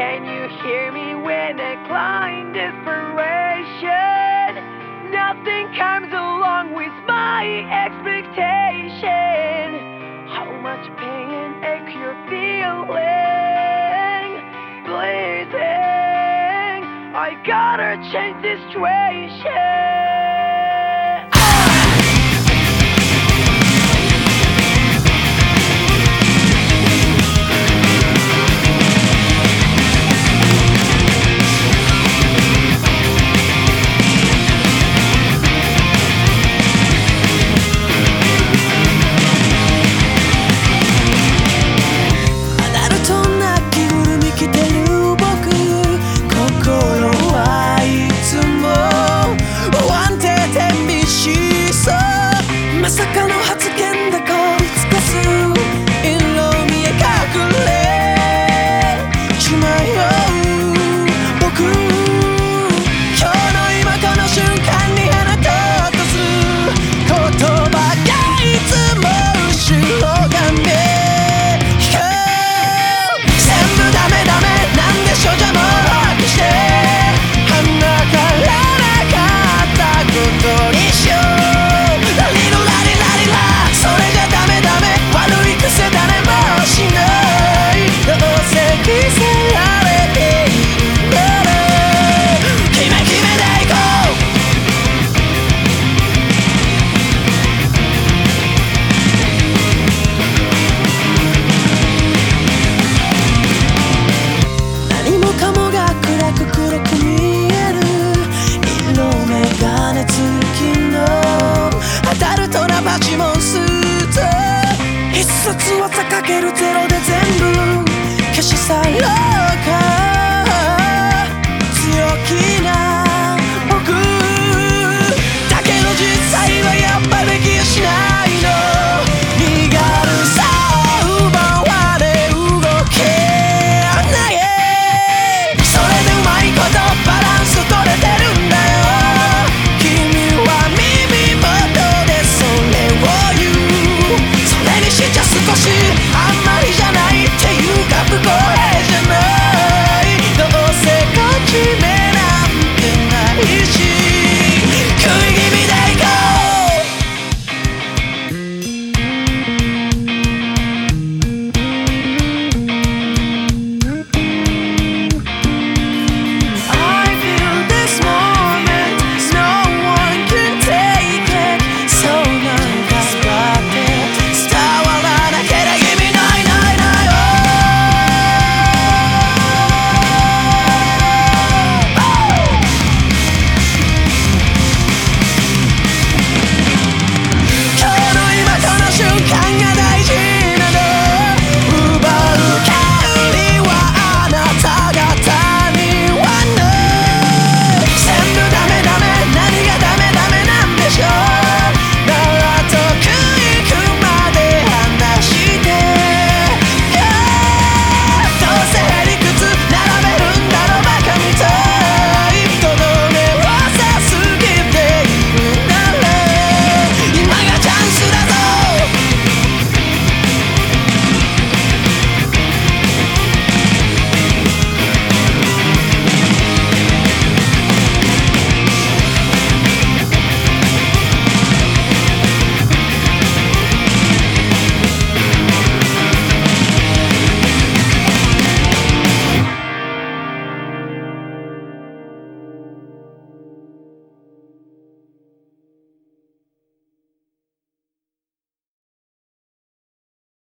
Can you hear me when I in desperation? Nothing comes along with my expectation. How much pain and ache you're feeling? Bleeding. I gotta change this situation. you な月の当たるとな街もスーツ。と一冊はかけるゼロで全部消し去ろう。